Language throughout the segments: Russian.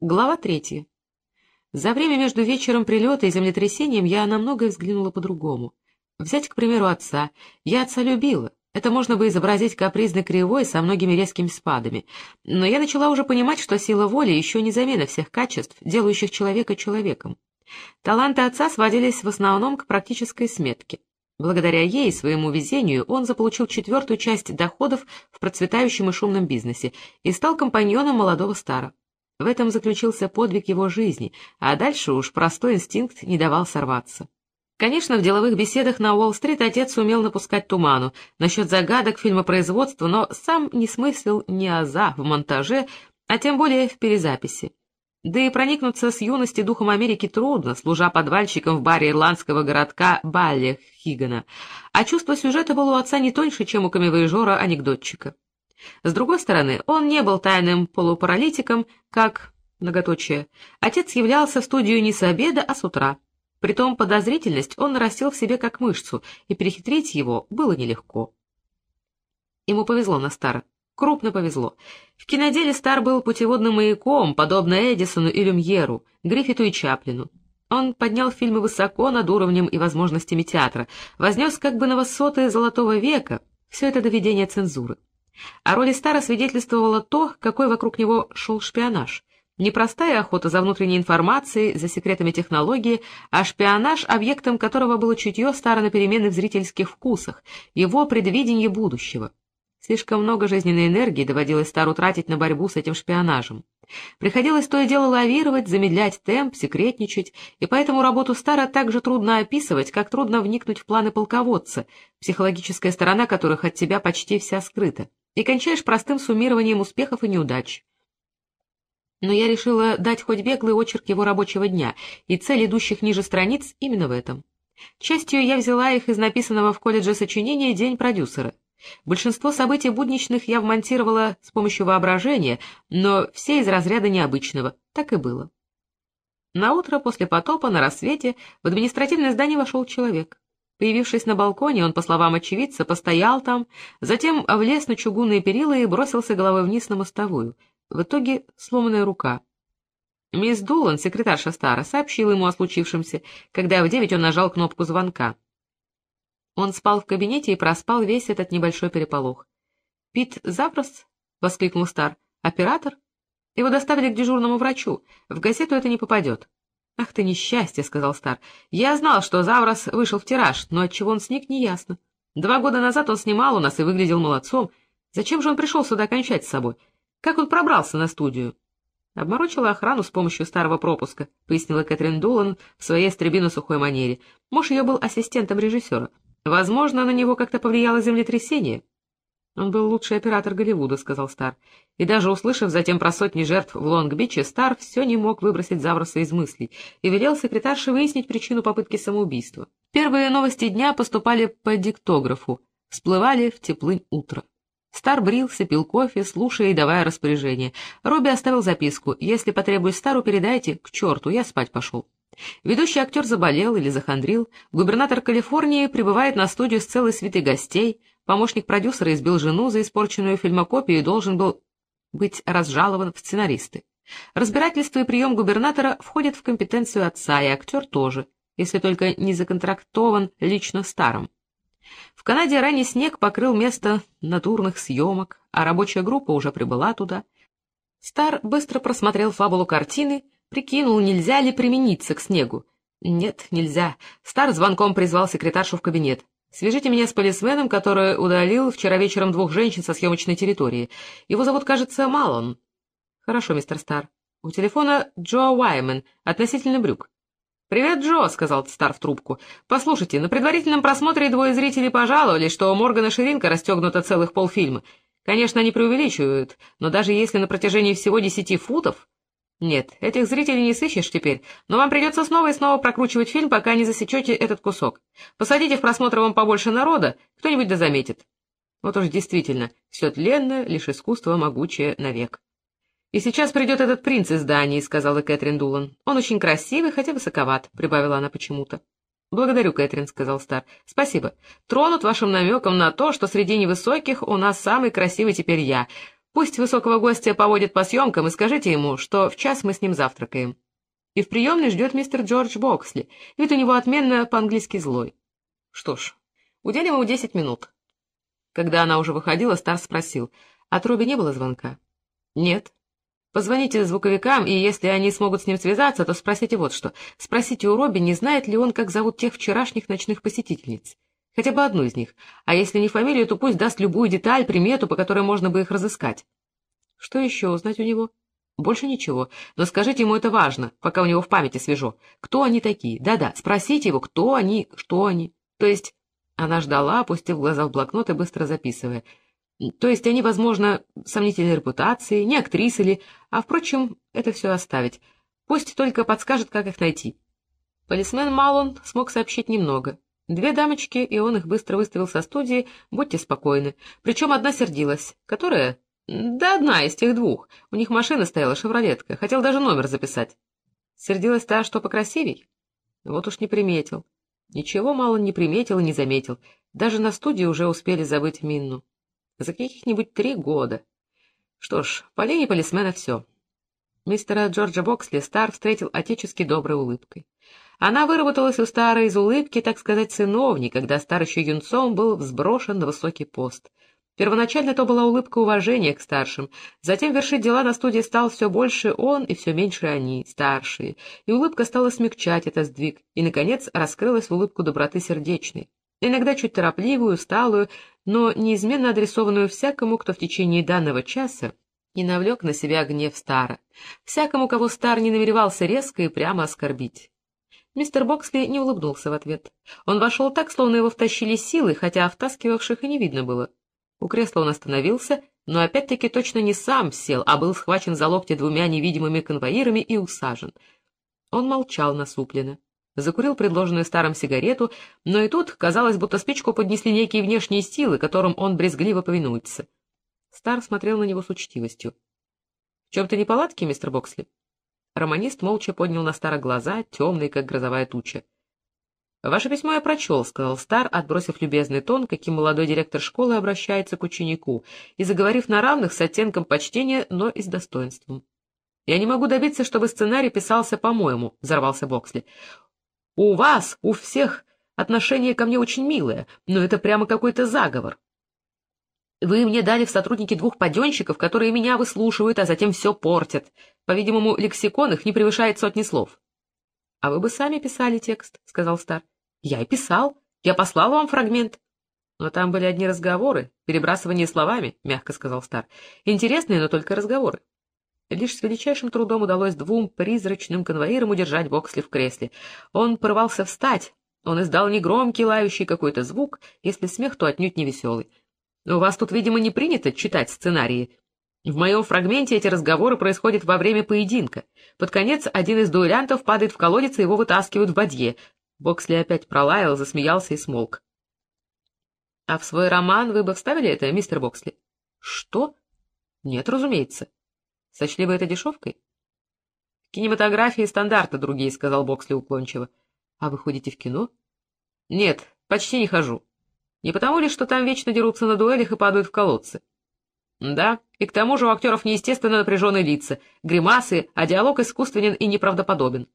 Глава третья. За время между вечером прилета и землетрясением я на многое взглянула по-другому. Взять, к примеру, отца. Я отца любила. Это можно бы изобразить капризной кривой со многими резкими спадами. Но я начала уже понимать, что сила воли еще не замена всех качеств, делающих человека человеком. Таланты отца сводились в основном к практической сметке. Благодаря ей своему везению он заполучил четвертую часть доходов в процветающем и шумном бизнесе и стал компаньоном молодого стара. В этом заключился подвиг его жизни, а дальше уж простой инстинкт не давал сорваться. Конечно, в деловых беседах на Уолл-стрит отец умел напускать туману насчет загадок фильмопроизводства, но сам не смыслил ни аза в монтаже, а тем более в перезаписи. Да и проникнуться с юности духом Америки трудно, служа подвальщиком в баре ирландского городка Балли Хигана, а чувство сюжета было у отца не тоньше, чем у камевоежора-анекдотчика. С другой стороны, он не был тайным полупаралитиком, как, многоточие, отец являлся в студию не с обеда, а с утра. Притом подозрительность он нарастил в себе как мышцу, и перехитрить его было нелегко. Ему повезло на Стара, крупно повезло. В киноделе Стар был путеводным маяком, подобно Эдисону и Люмьеру, Гриффиту и Чаплину. Он поднял фильмы высоко над уровнем и возможностями театра, вознес как бы на высоты золотого века, все это доведение цензуры. О роли Стара свидетельствовало то, какой вокруг него шел шпионаж. Непростая охота за внутренней информацией, за секретами технологии, а шпионаж, объектом которого было чутье Стара на перемены в зрительских вкусах, его предвидение будущего. Слишком много жизненной энергии доводилось Стару тратить на борьбу с этим шпионажем. Приходилось то и дело лавировать, замедлять темп, секретничать, и поэтому работу Стара так же трудно описывать, как трудно вникнуть в планы полководца, психологическая сторона которых от тебя почти вся скрыта и кончаешь простым суммированием успехов и неудач. Но я решила дать хоть беглый очерк его рабочего дня, и цель идущих ниже страниц именно в этом. Частью я взяла их из написанного в колледже сочинения «День продюсера». Большинство событий будничных я вмонтировала с помощью воображения, но все из разряда необычного. Так и было. На утро после потопа на рассвете в административное здание вошел человек. Появившись на балконе, он, по словам очевидца, постоял там, затем влез на чугунные перила и бросился головой вниз на мостовую. В итоге сломанная рука. Мисс Дулан, секретарша Стара, сообщила ему о случившемся, когда в девять он нажал кнопку звонка. Он спал в кабинете и проспал весь этот небольшой переполох. «Пит запрос?» — воскликнул Стар. «Оператор? Его доставили к дежурному врачу. В газету это не попадет». «Ах ты несчастье», — сказал Стар. «Я знал, что Заврос вышел в тираж, но отчего он сник, неясно. Два года назад он снимал у нас и выглядел молодцом. Зачем же он пришел сюда кончать с собой? Как он пробрался на студию?» «Обморочила охрану с помощью старого пропуска», — пояснила Кэтрин Дулан в своей стребино-сухой манере. Муж ее был ассистентом режиссера. Возможно, на него как-то повлияло землетрясение. «Он был лучший оператор Голливуда», — сказал Стар. И даже услышав затем про сотни жертв в Лонг-Биче, Стар все не мог выбросить Завроса из мыслей и велел секретарше выяснить причину попытки самоубийства. Первые новости дня поступали по диктографу, всплывали в теплынь утра. Стар брился, пил кофе, слушая и давая распоряжение. Робби оставил записку. «Если потребуюсь Стару, передайте. К черту, я спать пошел». Ведущий актер заболел или захандрил. Губернатор Калифорнии прибывает на студию с целой свитой гостей. Помощник продюсера избил жену за испорченную фильмокопию и должен был быть разжалован в сценаристы. Разбирательство и прием губернатора входят в компетенцию отца, и актер тоже, если только не законтрактован лично старым. В Канаде ранний снег покрыл место натурных съемок, а рабочая группа уже прибыла туда. Стар быстро просмотрел фабулу картины, прикинул, нельзя ли примениться к снегу. Нет, нельзя. Стар звонком призвал секретаршу в кабинет. Свяжите меня с полисменом, который удалил вчера вечером двух женщин со съемочной территории. Его зовут, кажется, Малон. Хорошо, мистер Стар. У телефона Джо Уаймен, относительно брюк. «Привет, Джо», — сказал Стар в трубку. «Послушайте, на предварительном просмотре двое зрителей пожаловали, что у Моргана ширинка расстегнута целых полфильма. Конечно, они преувеличивают, но даже если на протяжении всего десяти футов, нет, этих зрителей не сыщешь теперь, но вам придется снова и снова прокручивать фильм, пока не засечете этот кусок. Посадите в просмотр вам побольше народа, кто-нибудь да заметит. Вот уж действительно, все тленно, лишь искусство могучее навек. «И сейчас придет этот принц из Дании», — сказала Кэтрин Дулан. «Он очень красивый, хотя высоковат», — прибавила она почему-то. «Благодарю, Кэтрин», — сказал Стар. «Спасибо. Тронут вашим намеком на то, что среди невысоких у нас самый красивый теперь я. Пусть высокого гостя поводит по съемкам и скажите ему, что в час мы с ним завтракаем. И в приемной ждет мистер Джордж Боксли, вид у него отменно по-английски злой. Что ж, уделим ему десять минут. Когда она уже выходила, Стар спросил, от Робби не было звонка? Нет. Позвоните звуковикам, и если они смогут с ним связаться, то спросите вот что. Спросите у Робби, не знает ли он, как зовут тех вчерашних ночных посетительниц. Хотя бы одну из них. А если не фамилию, то пусть даст любую деталь, примету, по которой можно бы их разыскать. Что еще узнать у него? Больше ничего. Но скажите ему это важно, пока у него в памяти свежо. Кто они такие? Да-да, спросите его, кто они, что они. То есть... Она ждала, опустив глаза в блокнот и быстро записывая. То есть они, возможно, сомнительной репутации, не актрисы ли, а, впрочем, это все оставить. Пусть только подскажет, как их найти. Полисмен Малон смог сообщить немного. Две дамочки, и он их быстро выставил со студии, будьте спокойны. Причем одна сердилась. Которая? Да одна из тех двух. У них машина стояла, шевролетка. Хотел даже номер записать. Сердилась та, что покрасивей? Вот уж не приметил. Ничего мало не приметил и не заметил. Даже на студии уже успели забыть Минну. За каких-нибудь три года. Что ж, по линии полисмена все. Мистера Джорджа Боксли Стар встретил отечески доброй улыбкой. Она выработалась у Стара из улыбки, так сказать, сыновней, когда Стар юнцом был взброшен на высокий пост. Первоначально то была улыбка уважения к старшим, затем вершить дела на студии стал все больше он и все меньше они, старшие, и улыбка стала смягчать этот сдвиг, и, наконец, раскрылась улыбку доброты сердечной, иногда чуть торопливую, усталую, но неизменно адресованную всякому, кто в течение данного часа не навлек на себя гнев Стара, всякому, кого Стар не намеревался резко и прямо оскорбить. Мистер Боксли не улыбнулся в ответ. Он вошел так, словно его втащили силы, хотя втаскивавших и не видно было. У кресла он остановился, но опять-таки точно не сам сел, а был схвачен за локти двумя невидимыми конвоирами и усажен. Он молчал насупленно. Закурил предложенную старым сигарету, но и тут казалось, будто спичку поднесли некие внешние силы, которым он брезгливо повинуется. Стар смотрел на него с учтивостью. — В чем-то неполадки, мистер Боксли? Романист молча поднял на Стара глаза, темные, как грозовая туча. — Ваше письмо я прочел, — сказал Стар, отбросив любезный тон, каким молодой директор школы обращается к ученику, и заговорив на равных с оттенком почтения, но и с достоинством. — Я не могу добиться, чтобы сценарий писался по-моему, — взорвался Боксли. — У вас, у всех, отношение ко мне очень милое, но это прямо какой-то заговор. Вы мне дали в сотрудники двух паденщиков, которые меня выслушивают, а затем все портят. По-видимому, лексикон их не превышает сотни слов. — А вы бы сами писали текст, — сказал Стар. — Я и писал. Я послал вам фрагмент. — Но там были одни разговоры, перебрасывание словами, — мягко сказал Стар. — Интересные, но только разговоры. Лишь с величайшим трудом удалось двум призрачным конвоирам удержать Боксли в кресле. Он порвался встать. Он издал негромкий, лающий какой-то звук, если смех, то отнюдь не веселый. У вас тут, видимо, не принято читать сценарии, в моем фрагменте эти разговоры происходят во время поединка. Под конец один из дуэлянтов падает в колодец, и его вытаскивают в бадье. Боксли опять пролаял, засмеялся и смолк. — А в свой роман вы бы вставили это, мистер Боксли? — Что? — Нет, разумеется. — Сочли бы это дешевкой? — В кинематографии стандарты другие, — сказал Боксли уклончиво. — А вы ходите в кино? — Нет, почти не хожу. Не потому ли, что там вечно дерутся на дуэлях и падают в колодцы? Да, и к тому же у актеров неестественно напряженные лица, гримасы, а диалог искусственен и неправдоподобен.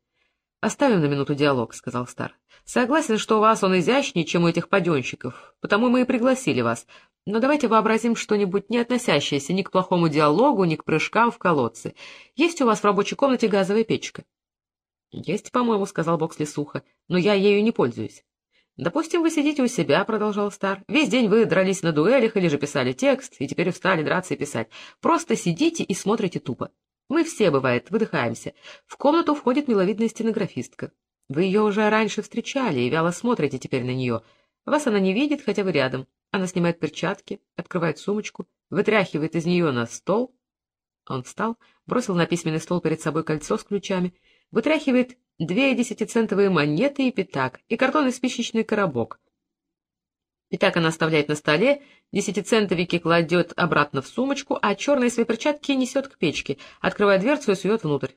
«Оставим на минуту диалог», — сказал Стар. «Согласен, что у вас он изящнее, чем у этих паденщиков, потому мы и пригласили вас. Но давайте вообразим что-нибудь не относящееся ни к плохому диалогу, ни к прыжкам в колодцы. Есть у вас в рабочей комнате газовая печка?» «Есть, по-моему», — сказал Боксли сухо, — «но я ею не пользуюсь». «Допустим, вы сидите у себя», — продолжал Стар. «Весь день вы дрались на дуэлях или же писали текст, и теперь устали драться и писать. Просто сидите и смотрите тупо. Мы все, бывает, выдыхаемся. В комнату входит миловидная стенографистка. Вы ее уже раньше встречали и вяло смотрите теперь на нее. Вас она не видит, хотя вы рядом. Она снимает перчатки, открывает сумочку, вытряхивает из нее на стол. Он встал, бросил на письменный стол перед собой кольцо с ключами, вытряхивает две десятицентовые монеты и пятак, и картонный спичечный коробок. Пятак она оставляет на столе, десятицентовики кладет обратно в сумочку, а черные свои перчатки несет к печке, открывает дверцу и сует внутрь.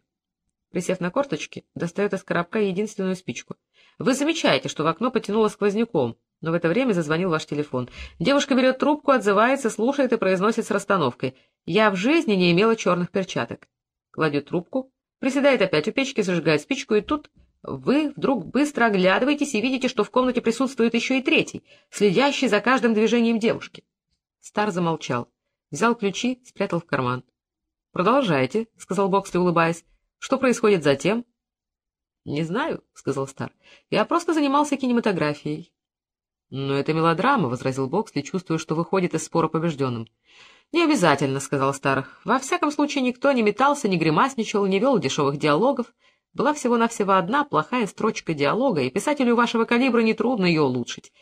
Присев на корточки, достает из коробка единственную спичку. Вы замечаете, что в окно потянуло сквозняком, Но в это время зазвонил ваш телефон. Девушка берет трубку, отзывается, слушает и произносит с расстановкой. «Я в жизни не имела черных перчаток». Кладет трубку, приседает опять у печки, зажигает спичку, и тут вы вдруг быстро оглядываетесь и видите, что в комнате присутствует еще и третий, следящий за каждым движением девушки. Стар замолчал, взял ключи, спрятал в карман. — Продолжайте, — сказал Боксли, улыбаясь. — Что происходит затем? — Не знаю, — сказал Стар. — Я просто занимался кинематографией. — Но это мелодрама, — возразил Боксли, чувствуя, что выходит из спора побежденным. — Не обязательно, — сказал Стар. — Во всяком случае, никто не метался, не гримасничал, не вел дешевых диалогов. Была всего-навсего одна плохая строчка диалога, и писателю вашего калибра нетрудно ее улучшить.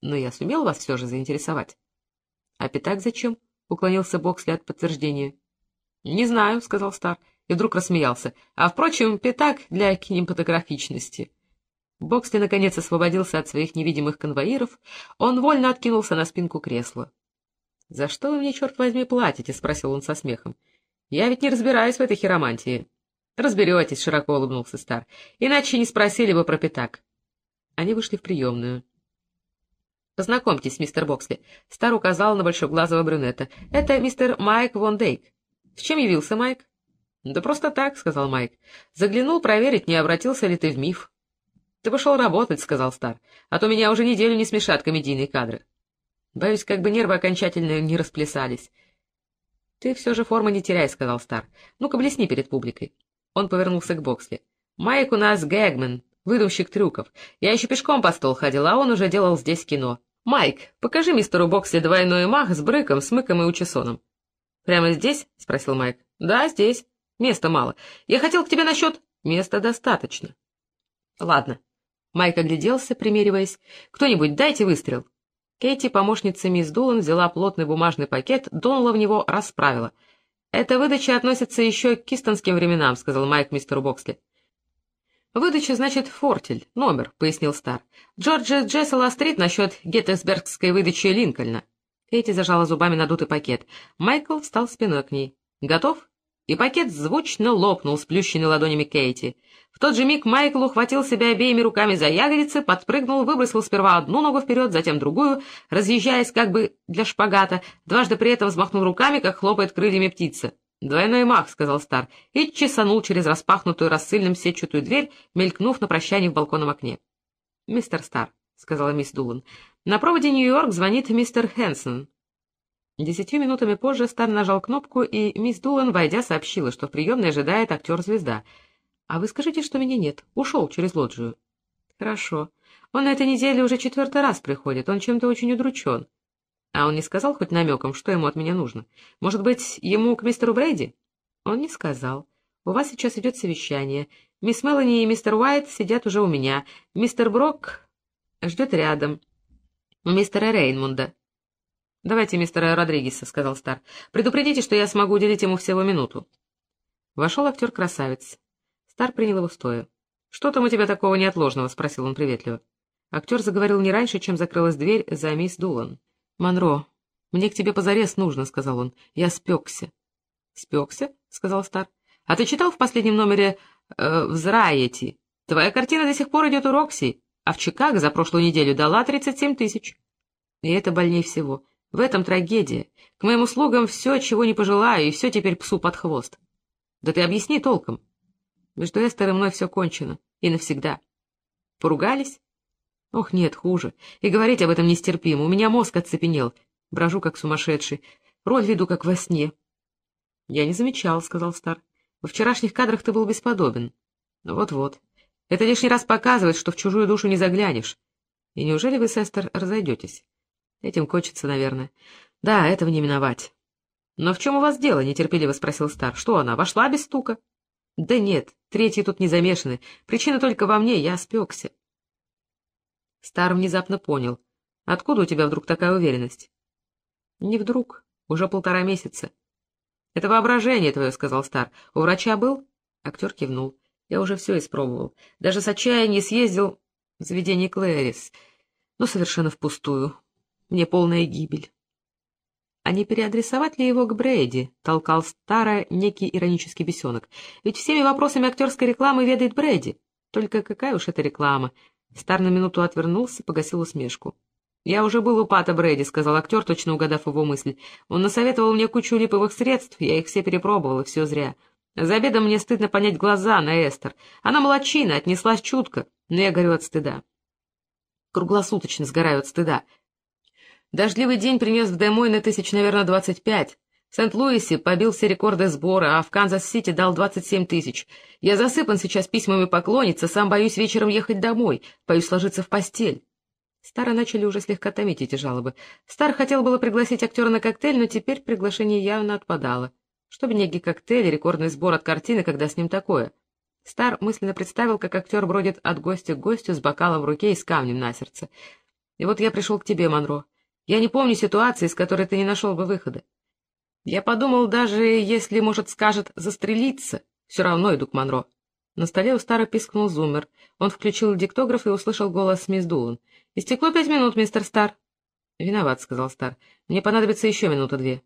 Но я сумел вас все же заинтересовать. — А пятак зачем? — уклонился Боксли от подтверждения. — Не знаю, — сказал Стар, и вдруг рассмеялся. — А, впрочем, пятак для кинематографичности. Боксли, наконец, освободился от своих невидимых конвоиров. Он вольно откинулся на спинку кресла. — За что вы мне, черт возьми, платите? — спросил он со смехом. — Я ведь не разбираюсь в этой хиромантии. — Разберетесь, — широко улыбнулся Стар. — Иначе не спросили бы про пятак. Они вышли в приемную. — Познакомьтесь, мистер Боксли. Стар указал на большоглазого брюнета. — Это мистер Майк Вон Дейк. — С чем явился Майк? — Да просто так, — сказал Майк. — Заглянул проверить, не обратился ли ты в миф. — Ты пошел работать, — сказал Стар, — а то меня уже неделю не смешат комедийные кадры. Боюсь, как бы нервы окончательно не расплясались. — Ты все же формы не теряй, — сказал Стар. — Ну-ка, блесни перед публикой. Он повернулся к Боксли. — Майк у нас гэгмен, выдумщик трюков. Я еще пешком по стол ходил, а он уже делал здесь кино. Майк, покажи мистеру Боксли двойной мах с брыком, смыком и учесоном. — Прямо здесь? — спросил Майк. — Да, здесь. Места мало. Я хотел к тебе насчет... Места достаточно. — Ладно. Майк огляделся, примериваясь. — Кто-нибудь дайте выстрел. Кейти, помощница мисс Дулан, взяла плотный бумажный пакет, дунула в него, расправила — «Эта выдача относится еще к кистонским временам», — сказал Майк мистеру Боксли. «Выдача значит фортель, номер», — пояснил Стар. «Джорджи Джессел острит насчет геттесбергской выдачи Линкольна». Кейти зажала зубами надутый пакет. Майкл встал спиной к ней. «Готов?» И пакет звучно лопнул, сплющенный ладонями Кейти. В тот же миг Майкл ухватил себя обеими руками за ягодицы, подпрыгнул, выбросил сперва одну ногу вперед, затем другую, разъезжаясь как бы для шпагата, дважды при этом взмахнул руками, как хлопает крыльями птица. «Двойной мах», — сказал Стар, и чесанул через распахнутую рассыльным сетчатую дверь, мелькнув на прощание в балконном окне. «Мистер Стар», — сказала мисс Дулан, — «на проводе Нью-Йорк звонит мистер Хэнсон». Десятью минутами позже Стар нажал кнопку, и мисс Дулан, войдя, сообщила, что в приемной ожидает актер-звезда — а вы скажите, что меня нет. Ушел через лоджию. Хорошо. Он на этой неделе уже четвертый раз приходит. Он чем-то очень удручен. А он не сказал хоть намеком, что ему от меня нужно? Может быть, ему к мистеру Брейди? Он не сказал. У вас сейчас идет совещание. Мисс Мелани и мистер Уайт сидят уже у меня. Мистер Брок ждет рядом. Мистера Рейнмунда. «Давайте мистера Родригеса», — сказал Стар. «Предупредите, что я смогу уделить ему всего минуту». Вошел актер-красавец. Стар принял его стоя. — Что там у тебя такого неотложного? — спросил он приветливо. Актер заговорил не раньше, чем закрылась дверь за мисс Дулан. — Монро, мне к тебе позарез нужно, — сказал он. — Я спекся. — Спекся? — сказал Стар. — А ты читал в последнем номере э, «Взраети»? Твоя картина до сих пор идет у Рокси, а в Чикаго за прошлую неделю дала 37 тысяч. И это больнее всего. В этом трагедия. К моим услугам все, чего не пожелаю, и все теперь псу под хвост. Да ты объясни толком. Между Эстер и мной все кончено. И навсегда. Поругались? Ох, нет, хуже. И говорить об этом нестерпимо. У меня мозг оцепенел. Брожу, как сумасшедший. Роль веду, как во сне. — Я не замечал, — сказал Стар. — Во вчерашних кадрах ты был бесподобен. Вот-вот. Это лишний раз показывает, что в чужую душу не заглянешь. И неужели вы с Эстер разойдетесь? Этим кончится, наверное. Да, этого не миновать. — Но в чем у вас дело? — нетерпеливо спросил Стар. — Что она, вошла без стука? — да нет, третьи тут не замешаны. Причина только во мне, я спекся. Стар внезапно понял. Откуда у тебя вдруг такая уверенность? Не вдруг, уже полтора месяца. Это воображение твое, сказал Стар. У врача был? Актер кивнул. Я уже все испробовал. Даже с отчаянием съездил в заведение Клэрис. Но совершенно впустую. Мне полная гибель. А не переадресовать ли его к Брейди? Толкал старо некий иронический бесенок. Ведь всеми вопросами актерской рекламы ведает Брейди. Только какая уж это реклама? Стар на минуту отвернулся, погасил усмешку. «Я уже был у Пата Брэди», — сказал актер, точно угадав его мысль. «Он насоветовал мне кучу липовых средств, я их все перепробовал, и все зря. За обедом мне стыдно поднять глаза на Эстер. Она молодчина, отнеслась чутко, но я горю от стыда. Круглосуточно сгораю от стыда. Дождливый день принес в Де-Мойне тысяч, наверное, двадцать пять. В Сент-Луисе побил все рекорды сбора, а в Канзас-Сити дал двадцать семь тысяч. Я засыпан сейчас письмами поклонниц, сам боюсь вечером ехать домой, боюсь ложиться в постель. Стара начали уже слегка томить эти жалобы. Стар хотел было пригласить актера на коктейль, но теперь приглашение явно отпадало. Что некий коктейль, рекордный сбор от картины, когда с ним такое? Стар мысленно представил, как актер бродит от гостя к гостю с бокалом в руке и с камнем на сердце. И вот я пришел к тебе, Монро. Я не помню ситуации, из которой ты не нашел бы выхода. Я подумал, даже если, может, скажет застрелиться, все равно иду к Монро. На столе у Стара пискнул зумер. Он включил диктограф и услышал голос мисс Дулан. «Истекло пять минут, мистер Стар». «Виноват», — сказал Стар. «Мне понадобится еще минута две».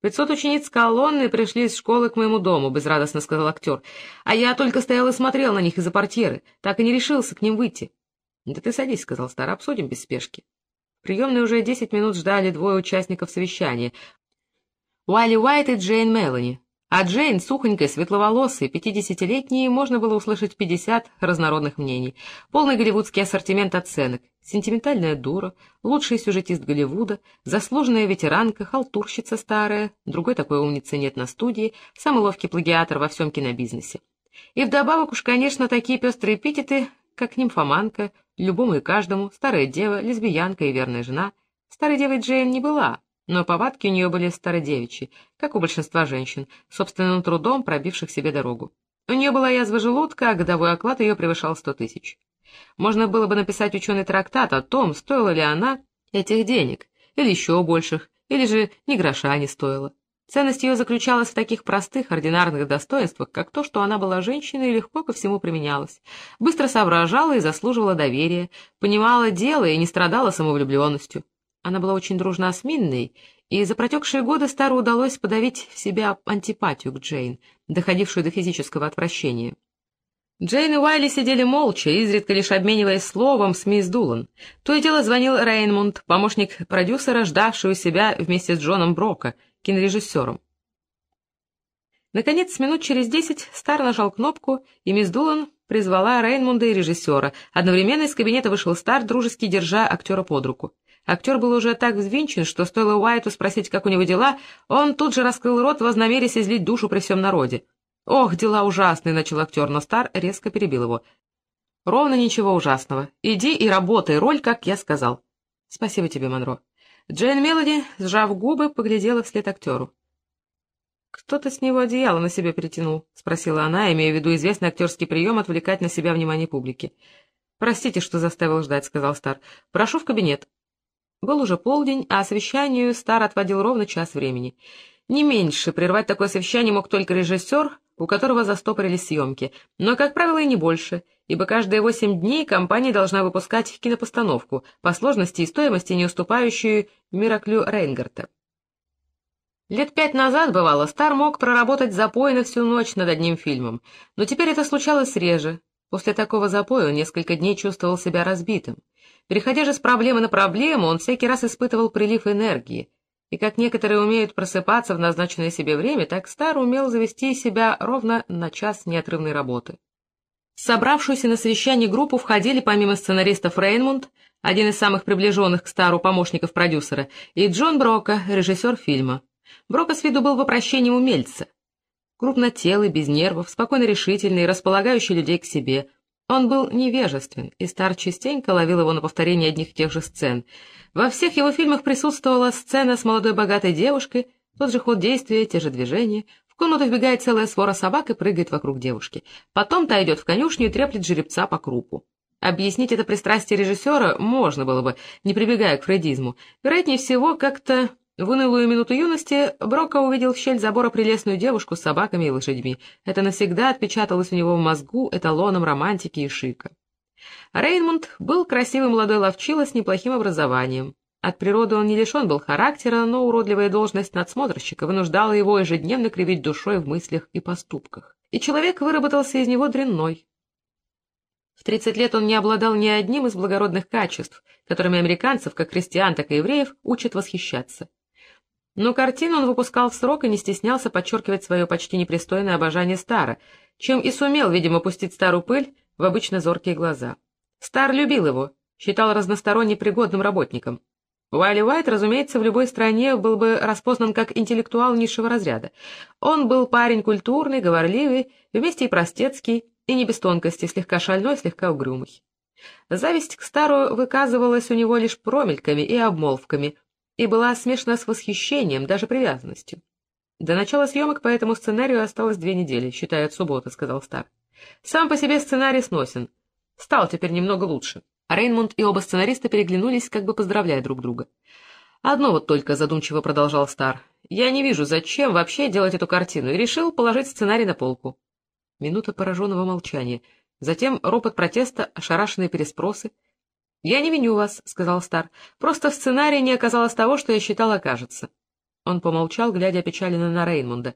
«Пятьсот учениц колонны пришли из школы к моему дому», — безрадостно сказал актер. «А я только стоял и смотрел на них из-за портьеры, так и не решился к ним выйти». «Да ты садись», — сказал Стар, — «обсудим без спешки». Приемной уже десять минут ждали двое участников совещания. Уайли Уайт и Джейн Мелани. А Джейн, сухонькой, светловолосой, пятидесятилетней, можно было услышать пятьдесят разнородных мнений. Полный голливудский ассортимент оценок. Сентиментальная дура, лучший сюжетист Голливуда, заслуженная ветеранка, халтурщица старая, другой такой умницы нет на студии, самый ловкий плагиатор во всем кинобизнесе. И вдобавок уж, конечно, такие пестрые эпитеты, как нимфоманка, любому и каждому, старая дева, лесбиянка и верная жена. Старой девой Джейн не была, но повадки у нее были стародевичьи, как у большинства женщин, собственным трудом пробивших себе дорогу. У нее была язва желудка, а годовой оклад ее превышал сто тысяч. Можно было бы написать ученый трактат о том, стоила ли она этих денег, или еще больших, или же ни гроша не стоила. Ценность ее заключалась в таких простых, ординарных достоинствах, как то, что она была женщиной и легко ко всему применялась, быстро соображала и заслуживала доверия, понимала дело и не страдала самовлюбленностью. Она была очень дружна с Минной, и за протекшие годы Стару удалось подавить в себя антипатию к Джейн, доходившую до физического отвращения. Джейн и Уайли сидели молча, изредка лишь обмениваясь словом с мисс Дулан. То и дело звонил Рейнмунд, помощник продюсера, ждавший у себя вместе с Джоном Брока, кинорежиссером. Наконец, минут через десять Стар нажал кнопку, и мисс Дулан призвала Рейнмунда и режиссера. Одновременно из кабинета вышел Стар, дружески держа актера под руку. Актер был уже так взвинчен, что стоило Уайту спросить, как у него дела, он тут же раскрыл рот, вознамерясь излить душу при всем народе. «Ох, дела ужасные», — начал актер, но Стар резко перебил его. «Ровно ничего ужасного. Иди и работай роль, как я сказал». «Спасибо тебе, Монро». Джейн Мелоди, сжав губы, поглядела вслед актеру. «Кто-то с него одеяло на себя перетянул», — спросила она, имея в виду известный актерский прием отвлекать на себя внимание публики. «Простите, что заставил ждать», — сказал Стар. «Прошу в кабинет». Был уже полдень, а совещанию Стар отводил ровно час времени. Не меньше прервать такое совещание мог только режиссер, у которого застопорились съемки, но, как правило, и не больше, ибо каждые восемь дней компания должна выпускать кинопостановку, по сложности и стоимости не уступающую Мираклю Рейнгарта. Лет пять назад, бывало, Стар мог проработать запойно всю ночь над одним фильмом, но теперь это случалось реже. После такого запоя он несколько дней чувствовал себя разбитым. Переходя же с проблемы на проблему, он всякий раз испытывал прилив энергии. И как некоторые умеют просыпаться в назначенное себе время, так Стар умел завести себя ровно на час неотрывной работы. Собравшуюся на совещание группу входили помимо сценаристов Рейнмунд, один из самых приближенных к Стару помощников продюсера, и Джон Брока, режиссер фильма. Брока с виду был воплощением умельца. Крупнотелый, без нервов, спокойно решительный, располагающий людей к себе, он был невежествен, и Стар частенько ловил его на повторение одних и тех же сцен. Во всех его фильмах присутствовала сцена с молодой богатой девушкой, тот же ход действия, те же движения. В комнату вбегает целая свора собак и прыгает вокруг девушки. Потом та идет в конюшню и треплет жеребца по крупу. Объяснить это пристрастие режиссера можно было бы, не прибегая к фрейдизму. Вероятнее всего, как-то в унылую минуту юности Брока увидел в щель забора прелестную девушку с собаками и лошадьми. Это навсегда отпечаталось у него в мозгу эталоном романтики и шика. Рейнмунд был красивый молодой ловчила с неплохим образованием. От природы он не лишен был характера, но уродливая должность надсмотрщика вынуждала его ежедневно кривить душой в мыслях и поступках. И человек выработался из него дрянной. В 30 лет он не обладал ни одним из благородных качеств, которыми американцев, как христиан, так и евреев, учат восхищаться. Но картину он выпускал в срок и не стеснялся подчеркивать свое почти непристойное обожание Стара, чем и сумел, видимо, пустить Стару пыль в обычно зоркие глаза. Стар любил его, считал разносторонне пригодным работником. Уайли Уайт, разумеется, в любой стране был бы распознан как интеллектуал низшего разряда. Он был парень культурный, говорливый, вместе и простецкий, и не без тонкости, слегка шальной, слегка угрюмый. Зависть к Стару выказывалась у него лишь промельками и обмолвками, и была смешана с восхищением, даже привязанностью. До начала съемок по этому сценарию осталось две недели, считая от субботы, — сказал Стар. Сам по себе сценарий сносен. Стал теперь немного лучше. Рейнмонд и оба сценариста переглянулись, как бы поздравляя друг друга. «Одно вот только», — задумчиво продолжал Стар. «Я не вижу, зачем вообще делать эту картину, и решил положить сценарий на полку». Минута пораженного молчания. Затем ропот протеста, ошарашенные переспросы. «Я не виню вас», — сказал Стар. «Просто в сценарии не оказалось того, что я считал окажется». Он помолчал, глядя опечаленно на Рейнмонда.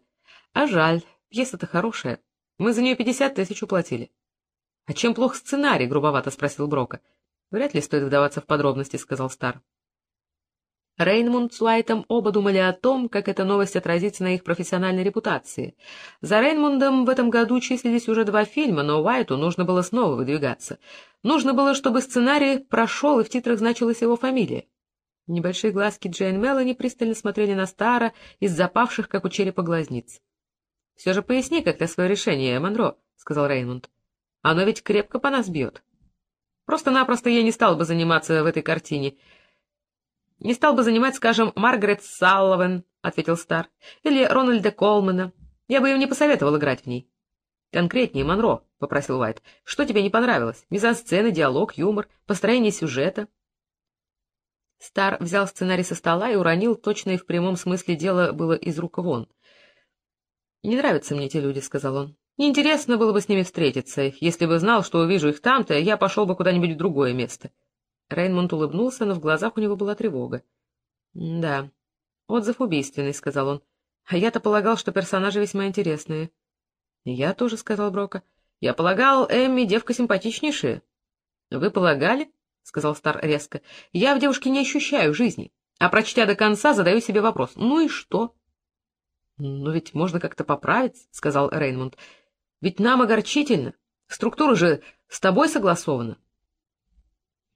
«А жаль, пьеса-то хорошая. Мы за нее пятьдесят тысяч уплатили». «А чем плох сценарий?» — грубовато спросил Брока. «Вряд ли стоит вдаваться в подробности», — сказал Стар. Рейнмунд с Уайтом оба думали о том, как эта новость отразится на их профессиональной репутации. За Рейнмундом в этом году числились уже два фильма, но Уайту нужно было снова выдвигаться. Нужно было, чтобы сценарий прошел, и в титрах значилась его фамилия. Небольшие глазки Джейн Мелани пристально смотрели на Стара из запавших, как у черепа, глазниц. — Все же поясни как-то свое решение, Монро, — сказал Рейнмунд. — Оно ведь крепко по нас бьет. Просто-напросто я не стал бы заниматься в этой картине — не стал бы занимать, скажем, Маргарет Салловен, — ответил Стар, — или Рональда Колмана. Я бы им не посоветовал играть в ней. — Конкретнее, Монро, — попросил Уайт. — Что тебе не понравилось? Мизансцены, диалог, юмор, построение сюжета? Стар взял сценарий со стола и уронил, точно и в прямом смысле дела было из рук вон. — Не нравятся мне эти люди, — сказал он. — Неинтересно было бы с ними встретиться. Если бы знал, что увижу их там-то, я пошел бы куда-нибудь в другое место. — Рейнмонд улыбнулся, но в глазах у него была тревога. — Да, отзыв убийственный, — сказал он. — А я-то полагал, что персонажи весьма интересные. — Я тоже, — сказал Брока. — Я полагал, Эмми девка симпатичнейшая. — Вы полагали? — сказал Стар резко. — Я в девушке не ощущаю жизни, а, прочтя до конца, задаю себе вопрос. Ну и что? — Ну ведь можно как-то поправить, — сказал Рейнмонд. — Ведь нам огорчительно. Структура же с тобой согласована. —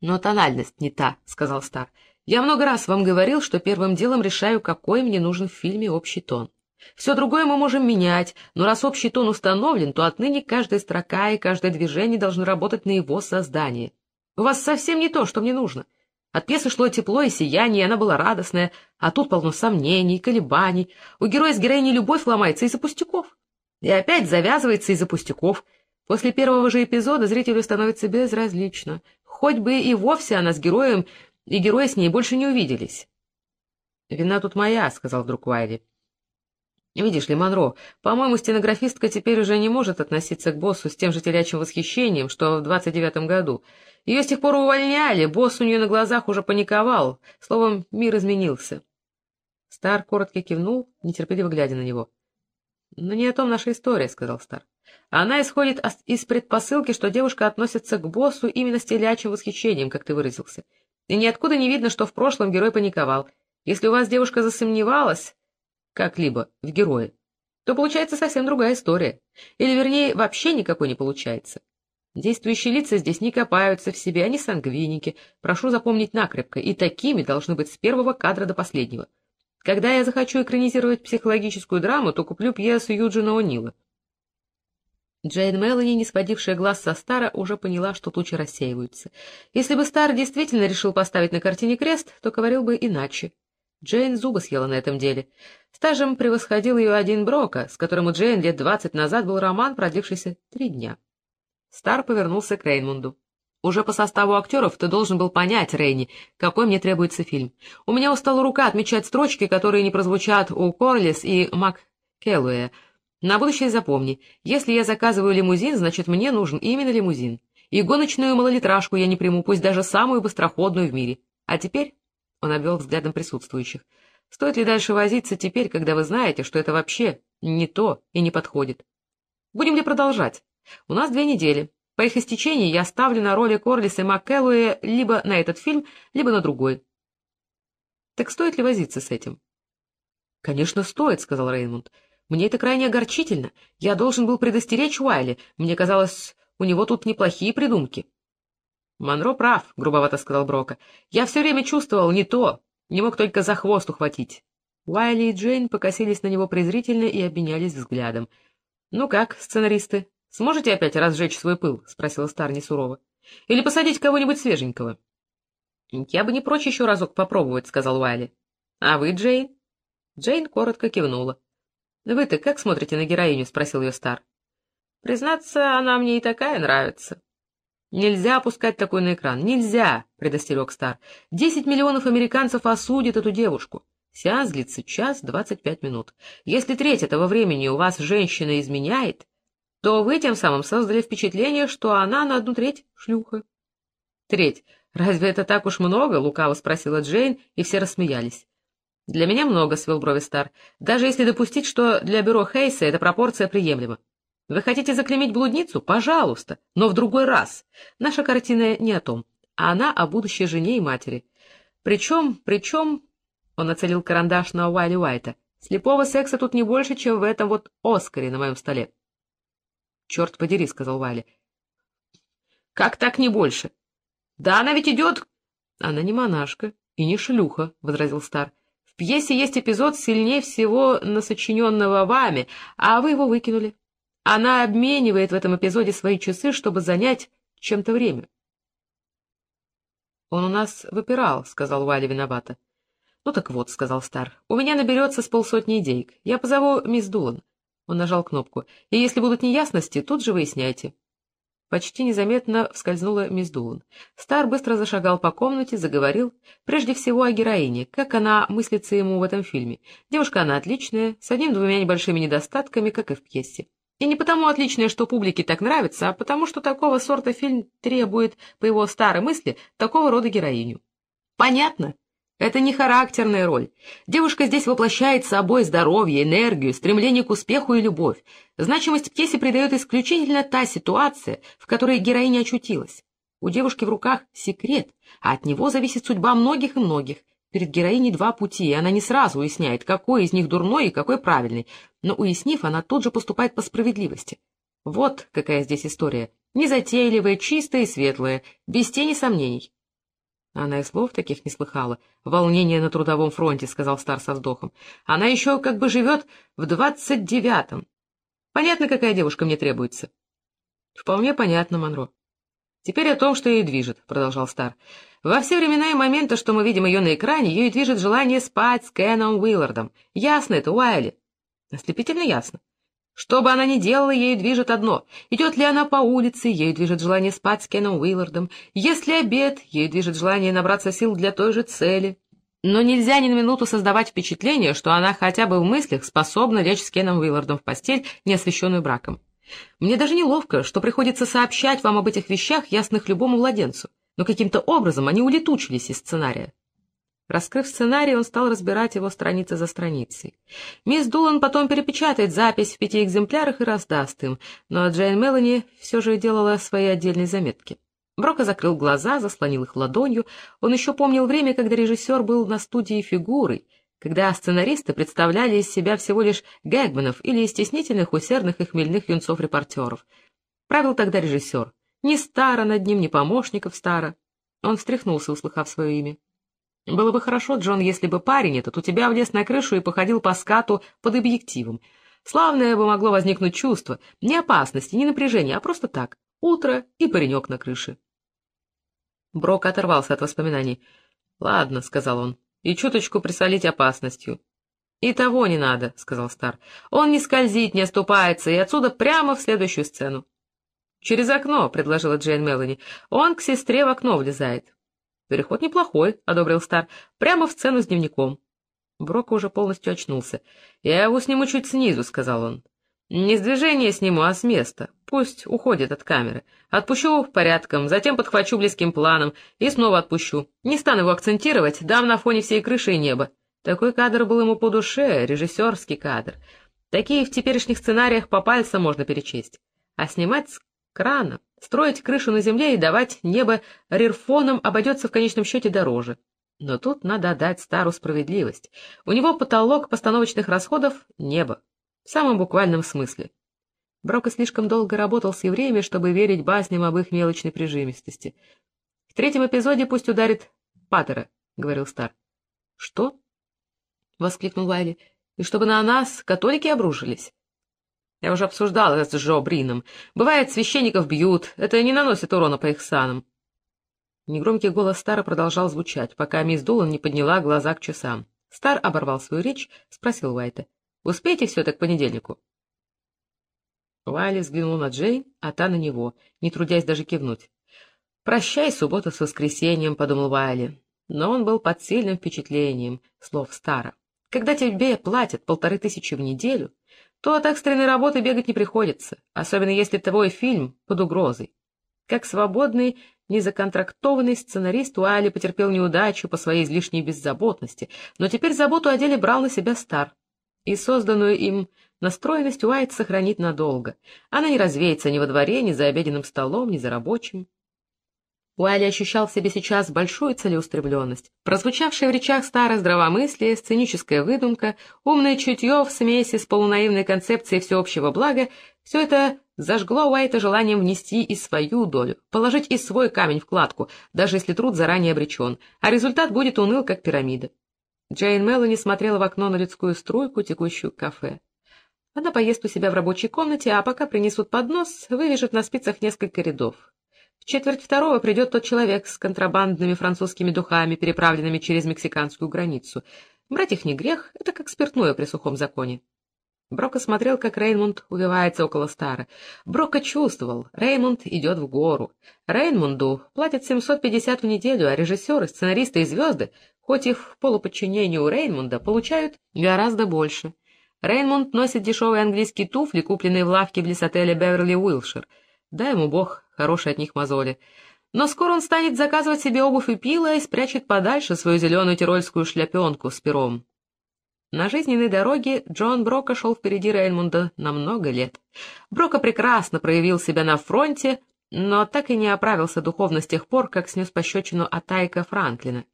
«Но тональность не та», — сказал Стар. «Я много раз вам говорил, что первым делом решаю, какой мне нужен в фильме общий тон. Все другое мы можем менять, но раз общий тон установлен, то отныне каждая строка и каждое движение должны работать на его создание. У вас совсем не то, что мне нужно. От пьесы шло тепло и сияние, и она была радостная, а тут полно сомнений, колебаний. У героя с героиней любовь ломается из-за пустяков. И опять завязывается из-за пустяков. После первого же эпизода зрителю становится безразлично, Хоть бы и вовсе она с героем, и герои с ней больше не увиделись. — Вина тут моя, — сказал вдруг Уайли. — Видишь ли, Монро, по-моему, стенографистка теперь уже не может относиться к боссу с тем же телячьим восхищением, что в двадцать девятом году. Ее с тех пор увольняли, босс у нее на глазах уже паниковал. Словом, мир изменился. Стар коротко кивнул, нетерпеливо глядя на него. — Но не о том наша история, — сказал Стар. Она исходит из предпосылки, что девушка относится к боссу именно с телячьим восхищением, как ты выразился. И ниоткуда не видно, что в прошлом герой паниковал. Если у вас девушка засомневалась как-либо в герое, то получается совсем другая история. Или, вернее, вообще никакой не получается. Действующие лица здесь не копаются в себе, они сангвиники. Прошу запомнить накрепко, и такими должны быть с первого кадра до последнего. Когда я захочу экранизировать психологическую драму, то куплю пьесу Юджина О'Нила. Джейн Мелани, не сводившая глаз со Стара, уже поняла, что тучи рассеиваются. Если бы Стар действительно решил поставить на картине крест, то говорил бы иначе. Джейн зубы съела на этом деле. Стажем превосходил ее один Брока, с которым у Джейн лет двадцать назад был роман, продлившийся три дня. Стар повернулся к Рейнмунду. «Уже по составу актеров ты должен был понять, Рейни, какой мне требуется фильм. У меня устала рука отмечать строчки, которые не прозвучат у Корлис и Мак Келлуэя, на будущее запомни, если я заказываю лимузин, значит, мне нужен именно лимузин. И гоночную малолитражку я не приму, пусть даже самую быстроходную в мире. А теперь...» — он обвел взглядом присутствующих. «Стоит ли дальше возиться теперь, когда вы знаете, что это вообще не то и не подходит? Будем ли продолжать? У нас две недели. По их истечении я ставлю на роли Корлиса и МакКеллуэ либо на этот фильм, либо на другой. Так стоит ли возиться с этим? — Конечно, стоит, — сказал Рейнмонд. — Мне это крайне огорчительно. Я должен был предостеречь Уайли. Мне казалось, у него тут неплохие придумки. — Монро прав, — грубовато сказал Брока. — Я все время чувствовал не то, не мог только за хвост ухватить. Уайли и Джейн покосились на него презрительно и обменялись взглядом. — Ну как, сценаристы, сможете опять разжечь свой пыл? — спросила Стар сурово. — Или посадить кого-нибудь свеженького? — Я бы не прочь еще разок попробовать, — сказал Уайли. — А вы, Джейн? Джейн коротко кивнула. — Вы-то как смотрите на героиню? — спросил ее Стар. — Признаться, она мне и такая нравится. — Нельзя опускать такой на экран. Нельзя, — предостерег Стар. — Десять миллионов американцев осудят эту девушку. Сеанс длится час двадцать пять минут. Если треть этого времени у вас женщина изменяет, то вы тем самым создали впечатление, что она на одну треть шлюха. — Треть. Разве это так уж много? — лукаво спросила Джейн, и все рассмеялись. — Для меня много, — свел брови Стар. — Даже если допустить, что для бюро Хейса эта пропорция приемлема. Вы хотите заклемить блудницу? Пожалуйста, но в другой раз. Наша картина не о том, а она о будущей жене и матери. Причем, причем, он оцелил карандаш на Уайли Уайта. Слепого секса тут не больше, чем в этом вот Оскаре на моем столе. — Черт подери, — сказал Уайли. — Как так не больше? — Да она ведь идет... — Она не монашка и не шлюха, — возразил Стар. — В пьесе есть эпизод сильнее всего насочиненного вами, а вы его выкинули. Она обменивает в этом эпизоде свои часы, чтобы занять чем-то время. — Он у нас выпирал, — сказал Уайли виновато. — Ну так вот, — сказал Стар, — у меня наберется с полсотни идеек. Я позову мисс Дулан. Он нажал кнопку. — И если будут неясности, тут же выясняйте. Почти незаметно вскользнула мисс Дулан. Стар быстро зашагал по комнате, заговорил, прежде всего о героине, как она мыслится ему в этом фильме. Девушка она отличная, с одним-двумя небольшими недостатками, как и в пьесе. И не потому отличная, что публике так нравится, а потому что такого сорта фильм требует, по его старой мысли, такого рода героиню. Понятно? Это не характерная роль. Девушка здесь воплощает собой здоровье, энергию, стремление к успеху и любовь. Значимость пьесе придает исключительно та ситуация, в которой героиня очутилась. У девушки в руках секрет, а от него зависит судьба многих и многих. Перед героиней два пути, и она не сразу уясняет, какой из них дурной и какой правильный, но уяснив, она тут же поступает по справедливости. Вот какая здесь история. Незатейливая, чистая и светлая, без тени сомнений. Она и слов таких не слыхала. Волнение на трудовом фронте, — сказал Стар со вздохом. Она еще как бы живет в двадцать девятом. Понятно, какая девушка мне требуется? Вполне понятно, Монро. Теперь о том, что ее движет, — продолжал Стар. Во все времена и моменты, что мы видим ее на экране, ее движет желание спать с Кеном Уиллардом. Ясно это, Уайли? Ослепительно ясно. Что бы она ни делала, ею движет одно. Идет ли она по улице, ею движет желание спать с Кеном Уиллардом. Если обед, ею движет желание набраться сил для той же цели. Но нельзя ни на минуту создавать впечатление, что она хотя бы в мыслях способна лечь с Кеном Уиллардом в постель, не освещенную браком. Мне даже неловко, что приходится сообщать вам об этих вещах, ясных любому младенцу, но каким-то образом они улетучились из сценария. Раскрыв сценарий, он стал разбирать его страница за страницей. Мисс Дулан потом перепечатает запись в пяти экземплярах и раздаст им, но Джейн Мелани все же делала свои отдельные заметки. Брока закрыл глаза, заслонил их ладонью. Он еще помнил время, когда режиссер был на студии фигурой, когда сценаристы представляли из себя всего лишь гэгманов или стеснительных, усердных и хмельных юнцов-репортеров. Правил тогда режиссер. Ни Стара над ним, ни помощников Стара. Он встряхнулся, услыхав свое имя. Было бы хорошо, Джон, если бы парень этот у тебя влез на крышу и походил по скату под объективом. Славное бы могло возникнуть чувство, не опасности, не напряжения, а просто так. Утро и паренек на крыше. Брок оторвался от воспоминаний. — Ладно, — сказал он, — и чуточку присолить опасностью. — И того не надо, — сказал Стар. — Он не скользит, не оступается, и отсюда прямо в следующую сцену. — Через окно, — предложила Джейн Мелани. — Он к сестре в окно влезает. «Переход неплохой», — одобрил Стар. «Прямо в сцену с дневником». Брока уже полностью очнулся. «Я его сниму чуть снизу», — сказал он. «Не с движения сниму, а с места. Пусть уходит от камеры. Отпущу порядком, затем подхвачу близким планом и снова отпущу. Не стану его акцентировать, дам на фоне всей крыши и неба. Такой кадр был ему по душе, режиссерский кадр. Такие в теперешних сценариях по пальцам можно перечесть. А снимать Крана. Строить крышу на земле и давать небо рерфоном обойдется в конечном счете дороже. Но тут надо отдать стару справедливость. У него потолок постановочных расходов — небо. В самом буквальном смысле. Брока слишком долго работал с евреями, чтобы верить басням об их мелочной прижимистости. — В третьем эпизоде пусть ударит Паттера, — говорил Стар. — Что? — воскликнул Вайли. — И чтобы на нас католики обрушились? Я уже обсуждал это с Джо Брином. Бывает, священников бьют, это не наносит урона по их санам. Негромкий голос Стара продолжал звучать, пока мисс Дулан не подняла глаза к часам. Стар оборвал свою речь, спросил Уайта. — Успеете все так к понедельнику? Уайли взглянул на Джейн, а та на него, не трудясь даже кивнуть. «Прощай, суббота с воскресеньем», — подумал Уайли. Но он был под сильным впечатлением слов Стара. «Когда тебе платят полторы тысячи в неделю, то от экстренной работы бегать не приходится, особенно если твой фильм под угрозой. Как свободный, незаконтрактованный сценарист Уайли потерпел неудачу по своей излишней беззаботности, но теперь заботу о деле брал на себя Стар, и созданную им Настроенность Уайт сохранит надолго. Она не развеется ни во дворе, ни за обеденным столом, ни за рабочим. Уайли ощущал в себе сейчас большую целеустремленность. Прозвучавшее в речах старое здравомыслие, сценическая выдумка, умное чутье в смеси с полунаивной концепцией всеобщего блага — все это зажгло Уайта желанием внести и свою долю, положить и свой камень в кладку, даже если труд заранее обречен, а результат будет уныл, как пирамида. Джейн Меллани смотрела в окно на людскую струйку, текущую кафе. Она поест у себя в рабочей комнате, а пока принесут поднос, вывяжет на спицах несколько рядов. В четверть второго придет тот человек с контрабандными французскими духами, переправленными через мексиканскую границу. Брать их не грех, это как спиртное при сухом законе. Брока смотрел, как Рейнмунд увивается около Стара. Брока чувствовал, Рейнмунд идет в гору. Рейнмунду платят 750 в неделю, а режиссеры, сценаристы и звезды, хоть и в полуподчинении у Рейнмунда, получают гораздо больше. Рейнмонд носит дешевые английские туфли, купленные в лавке в лесотеле Беверли Уилшир. Дай ему бог, хорошие от них мозоли. Но скоро он станет заказывать себе обувь и пиво и спрячет подальше свою зеленую тирольскую шляпенку с пером. На жизненной дороге Джон Брока шел впереди Рейнмунда на много лет. Брока прекрасно проявил себя на фронте, но так и не оправился духовно с тех пор, как снес пощечину от Франклина.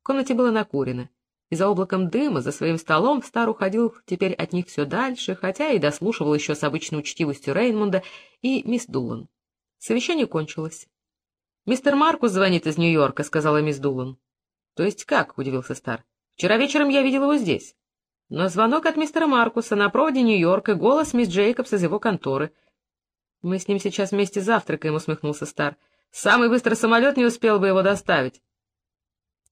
В комнате было накурено и за облаком дыма, за своим столом, Стар уходил теперь от них все дальше, хотя и дослушивал еще с обычной учтивостью Рейнмонда и мисс Дулан. Совещание кончилось. «Мистер Маркус звонит из Нью-Йорка», — сказала мисс Дулан. «То есть как?» — удивился Стар. «Вчера вечером я видел его здесь». Но звонок от мистера Маркуса на проводе Нью-Йорка, голос мисс Джейкобс из его конторы. «Мы с ним сейчас вместе завтракаем», — усмехнулся Стар. «Самый быстрый самолет не успел бы его доставить».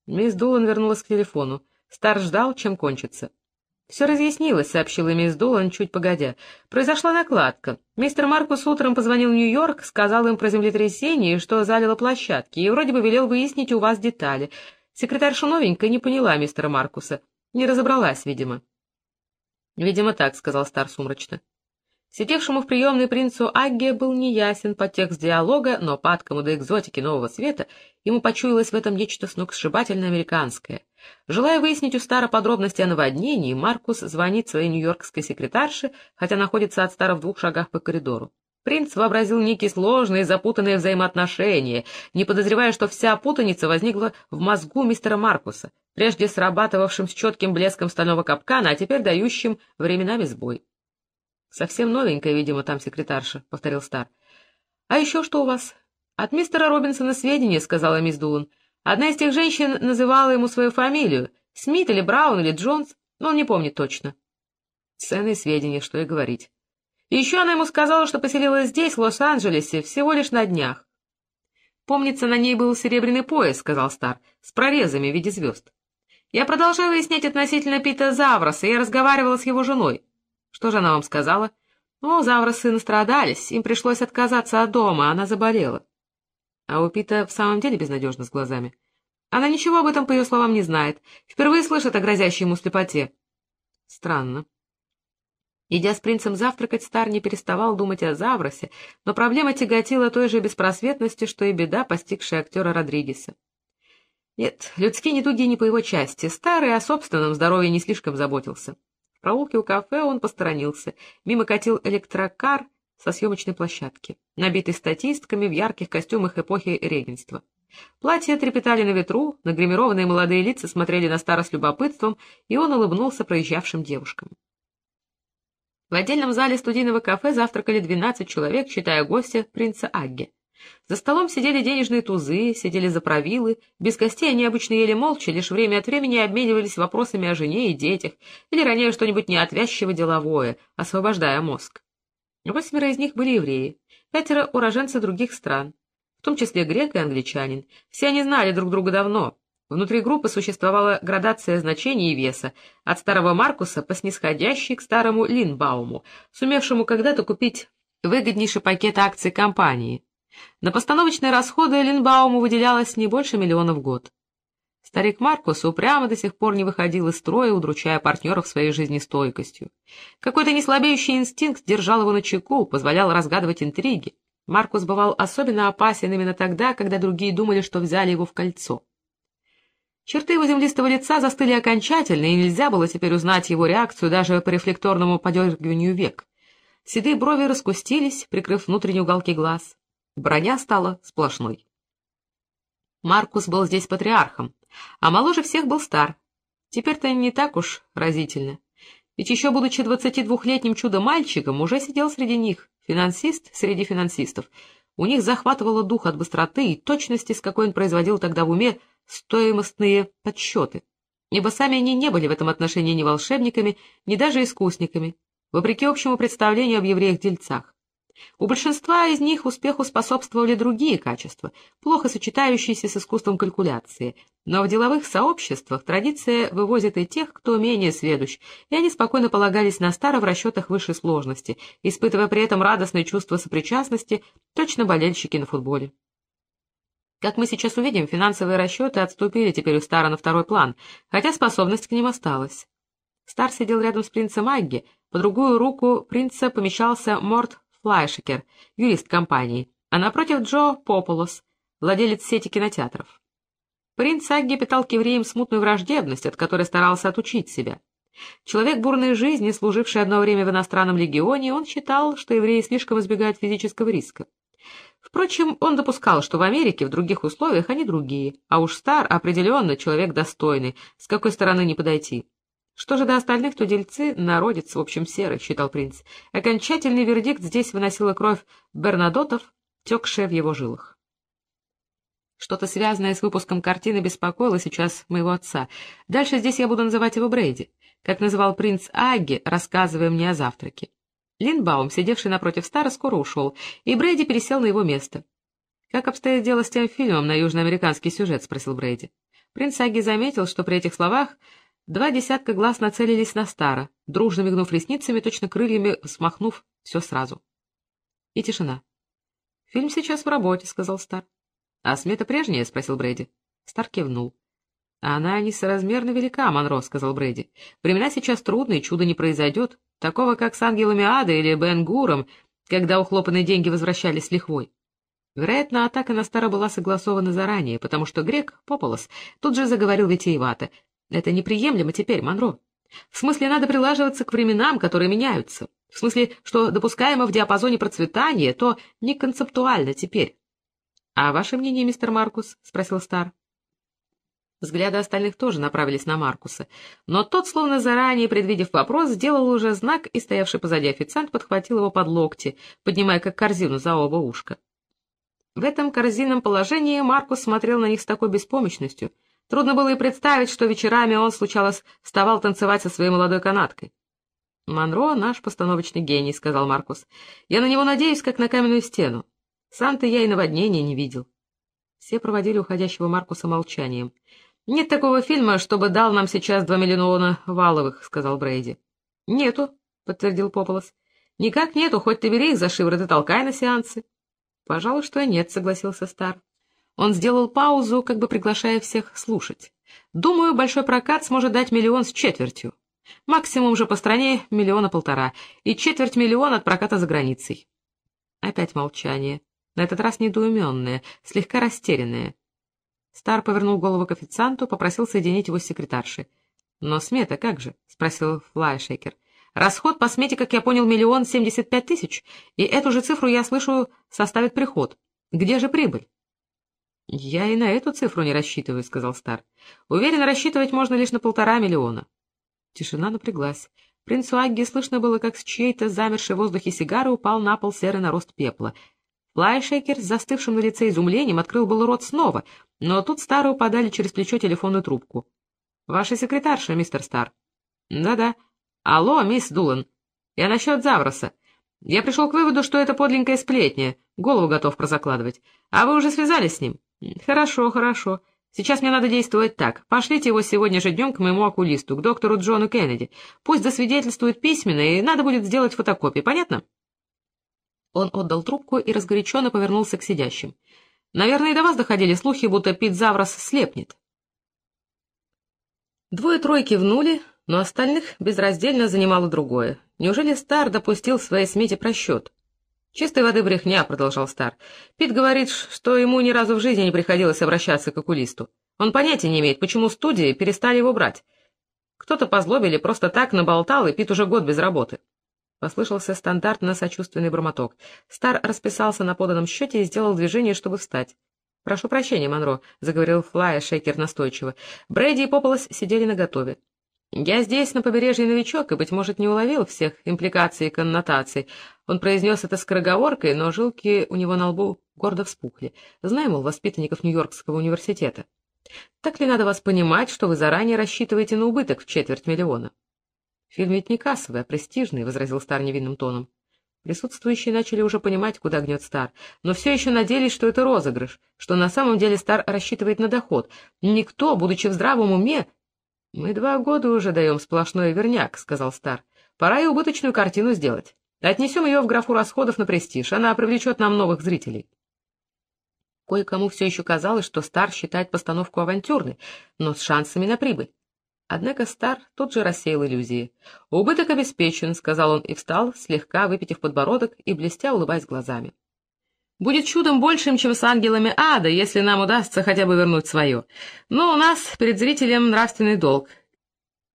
Мисс Дулан вернулась к телефону. Стар ждал, чем кончится. «Все разъяснилось», — сообщила мисс Дулан чуть погодя. «Произошла накладка. Мистер Маркус утром позвонил в Нью-Йорк, сказал им про землетрясение что залило площадки, и вроде бы велел выяснить у вас детали. Секретарша новенькая не поняла мистера Маркуса. Не разобралась, видимо». «Видимо, так», — сказал Стар сумрачно. Сидевшему в приемной принцу Агге был неясен подтекст диалога, но падкому до экзотики нового света ему почуялось в этом нечто сногсшибательно американское. Желая выяснить у Стара подробности о наводнении, Маркус звонит своей нью-йоркской секретарше, хотя находится от Стара в двух шагах по коридору. Принц вообразил некие сложные запутанные взаимоотношения, не подозревая, что вся путаница возникла в мозгу мистера Маркуса, прежде срабатывавшим с четким блеском стального капкана, а теперь дающим временами сбой. Совсем новенькая, видимо, там секретарша, — повторил Стар. — А еще что у вас? — От мистера Робинсона сведения, — сказала мисс Дулан. Одна из тех женщин называла ему свою фамилию. Смит или Браун или Джонс, но он не помнит точно. Ценные сведения, что и говорить. И еще она ему сказала, что поселилась здесь, в Лос-Анджелесе, всего лишь на днях. Помнится, на ней был серебряный пояс, — сказал Стар, — с прорезами в виде звезд. Я продолжаю выяснять относительно Пита Завроса, я разговаривала с его женой. Что же она вам сказала? Ну, Завросы настрадались, им пришлось отказаться от дома, она заболела. А у Пита в самом деле безнадежно с глазами. Она ничего об этом, по ее словам, не знает. Впервые слышит о грозящей ему слепоте. Странно. Идя с принцем завтракать, Стар не переставал думать о Завросе, но проблема тяготила той же беспросветностью, что и беда, постигшая актера Родригеса. Нет, людские недуги не по его части. Старый о собственном здоровье не слишком заботился. Проулке у кафе он посторонился. Мимо катил электрокар, со съемочной площадки, набитой статистками в ярких костюмах эпохи регенства. Платья трепетали на ветру, нагримированные молодые лица смотрели на Стара любопытством, и он улыбнулся проезжавшим девушкам. В отдельном зале студийного кафе завтракали двенадцать человек, считая гостя принца Агги. За столом сидели денежные тузы, сидели заправилы, без гостей они обычно ели молча, лишь время от времени обменивались вопросами о жене и детях или роняя что-нибудь неотвязчиво деловое, освобождая мозг. Восьмеро из них были евреи, пятеро — уроженцы других стран, в том числе грек и англичанин. Все они знали друг друга давно. Внутри группы существовала градация значений и веса, от старого Маркуса по снисходящей к старому Линбауму, сумевшему когда-то купить выгоднейший пакет акций компании. На постановочные расходы Линбауму выделялось не больше миллиона в год. Старик Маркус упрямо до сих пор не выходил из строя, удручая партнеров своей жизнестойкостью. Какой-то неслабеющий инстинкт держал его на чеку, позволял разгадывать интриги. Маркус бывал особенно опасен именно тогда, когда другие думали, что взяли его в кольцо. Черты его землистого лица застыли окончательно, и нельзя было теперь узнать его реакцию даже по рефлекторному подергиванию век. Седые брови раскустились, прикрыв внутренние уголки глаз. Броня стала сплошной. Маркус был здесь патриархом, а моложе всех был стар. Теперь-то не так уж разительно. Ведь еще будучи двадцатидвухлетним чудо-мальчиком, уже сидел среди них, финансист среди финансистов. У них захватывало дух от быстроты и точности, с какой он производил тогда в уме стоимостные подсчеты. Ибо сами они не были в этом отношении ни волшебниками, ни даже искусниками, вопреки общему представлению об евреях-дельцах. У большинства из них успеху способствовали другие качества, плохо сочетающиеся с искусством калькуляции, но в деловых сообществах традиция вывозит и тех, кто менее сведущ, и они спокойно полагались на старо в расчетах высшей сложности, испытывая при этом радостное чувство сопричастности, точно болельщики на футболе. Как мы сейчас увидим, финансовые расчеты отступили теперь у Стара на второй план, хотя способность к ним осталась. Стар сидел рядом с принцем Агги, по другую руку принца помещался Морт Флайшекер, юрист компании, а напротив Джо Пополос, владелец сети кинотеатров. Принц Агги питал к евреям смутную враждебность, от которой старался отучить себя. Человек бурной жизни, служивший одно время в иностранном легионе, он считал, что евреи слишком избегают физического риска. Впрочем, он допускал, что в Америке в других условиях они другие, а уж Стар определенно человек достойный, с какой стороны не подойти. Что же до остальных, то дельцы — народец, в общем, серый, — считал принц. Окончательный вердикт здесь выносила кровь Бернадотов, текшая в его жилах. Что-то связанное с выпуском картины беспокоило сейчас моего отца. Дальше здесь я буду называть его Брейди, как называл принц Аги, рассказывая мне о завтраке. Линбаум, сидевший напротив Стара, скоро ушел, и Брейди пересел на его место. «Как обстоит дело с тем фильмом на южноамериканский сюжет?» — спросил Брейди. Принц Аги заметил, что при этих словах Два десятка глаз нацелились на Стара, дружно мигнув ресницами, точно крыльями смахнув все сразу. И тишина. — Фильм сейчас в работе, — сказал Стар. — А смета прежняя? — спросил Брэди. Стар кивнул. — Она несоразмерно велика, Монро, — сказал Брэди. — Времена сейчас трудные, чудо не произойдет. Такого, как с ангелами ада или Бен Гуром, когда ухлопанные деньги возвращались с лихвой. Вероятно, атака на Стара была согласована заранее, потому что грек, Пополос, тут же заговорил витиевато. Это неприемлемо теперь, Монро. В смысле, надо прилаживаться к временам, которые меняются. В смысле, что допускаемо в диапазоне процветания, то не концептуально теперь. — А ваше мнение, мистер Маркус? — спросил Стар. Взгляды остальных тоже направились на Маркуса, но тот, словно заранее предвидев вопрос, сделал уже знак, и стоявший позади официант подхватил его под локти, поднимая как корзину за оба ушка. В этом корзинном положении Маркус смотрел на них с такой беспомощностью, Трудно было и представить, что вечерами он, случалось, вставал танцевать со своей молодой канаткой. «Монро — наш постановочный гений», — сказал Маркус. «Я на него надеюсь, как на каменную стену. Сам-то я и наводнения не видел». Все проводили уходящего Маркуса молчанием. «Нет такого фильма, чтобы дал нам сейчас два миллиона валовых», — сказал Брейди. «Нету», — подтвердил Пополос. «Никак нету, хоть ты бери их за шиворот и толкай на сеансы». «Пожалуй, что нет», — согласился Стар. Он сделал паузу, как бы приглашая всех слушать. «Думаю, большой прокат сможет дать миллион с четвертью. Максимум же по стране миллиона полтора, и четверть миллиона от проката за границей». Опять молчание, на этот раз недоуменное, слегка растерянное. Стар повернул голову к официанту, попросил соединить его с секретаршей. «Но смета как же?» — спросил Флайшейкер. Расход по смете, как я понял, миллион семьдесят пять тысяч, и эту же цифру, я слышу, составит приход. Где же прибыль? — Я и на эту цифру не рассчитываю, — сказал Стар. — Уверен, рассчитывать можно лишь на полтора миллиона. Тишина напряглась. Принцу Агги слышно было, как с чьей-то замершей в воздухе сигары упал на пол серый нарост пепла. Флайшекер с застывшим на лице изумлением открыл был рот снова, но тут Стару подали через плечо телефонную трубку. — Ваша секретарша, мистер Стар. Да — Да-да. — Алло, мисс Дулан. Я насчет Завроса. Я пришел к выводу, что это подлинная сплетня. Голову готов прозакладывать. А вы уже связались с ним? — Хорошо, хорошо. Сейчас мне надо действовать так. Пошлите его сегодня же днем к моему окулисту, к доктору Джону Кеннеди. Пусть засвидетельствует письменно, и надо будет сделать фотокопии, понятно? Он отдал трубку и разгоряченно повернулся к сидящим. Наверное, и до вас доходили слухи, будто Пит слепнет. Двое-трое кивнули, но остальных безраздельно занимало другое. Неужели Стар допустил в своей смете просчет? «Чистой воды брехня», — продолжал Стар. «Пит говорит, что ему ни разу в жизни не приходилось обращаться к окулисту. Он понятия не имеет, почему студии перестали его брать. Кто-то по злобе или просто так наболтал, и Пит уже год без работы». Послышался стандартно сочувственный бормоток. Стар расписался на поданном счете и сделал движение, чтобы встать. «Прошу прощения, Монро», — заговорил Флая Шейкер настойчиво. Брэди и Пополос сидели наготове. «Я здесь, на побережье новичок, и, быть может, не уловил всех импликаций и коннотаций. Он произнес это скороговоркой, но жилки у него на лбу гордо вспухли. Знаю, мол, воспитанников Нью-Йоркского университета. Так ли надо вас понимать, что вы заранее рассчитываете на убыток в четверть миллиона?» «Фильм ведь не кассовый, а престижный», — возразил Стар невинным тоном. Присутствующие начали уже понимать, куда гнет Стар, но все еще надеялись, что это розыгрыш, что на самом деле Стар рассчитывает на доход. Никто, будучи в здравом уме, «Мы два года уже даем сплошной верняк», — сказал Стар. «Пора и убыточную картину сделать. Отнесем ее в графу расходов на престиж, она привлечет нам новых зрителей». Кое-кому все еще казалось, что Стар считает постановку авантюрной, но с шансами на прибыль. Однако Стар тут же рассеял иллюзии. «Убыток обеспечен», — сказал он и встал, слегка выпитив подбородок и блестя улыбаясь глазами. Будет чудом большим, чем с ангелами ада, если нам удастся хотя бы вернуть свое. Но у нас перед зрителем нравственный долг.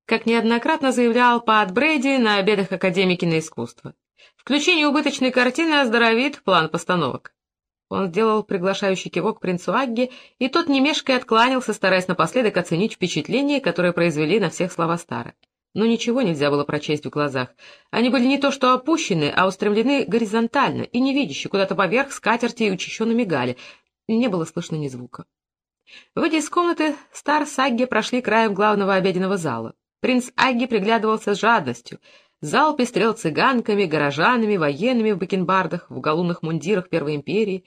Как неоднократно заявлял Пат Брэди на обедах Академии киноискусства. Включение убыточной картины оздоровит план постановок. Он сделал приглашающий кивок принцу Агги, и тот немешкой откланялся, стараясь напоследок оценить впечатление, которое произвели на всех слова Стара но ничего нельзя было прочесть в глазах. Они были не то что опущены, а устремлены горизонтально и невидящие куда-то поверх скатерти и учащенно мигали, не было слышно ни звука. Выйдя из комнаты, Стар с Агги прошли краем главного обеденного зала. Принц Агги приглядывался с жадностью. Зал пестрел цыганками, горожанами, военными в бакенбардах, в галунных мундирах Первой империи.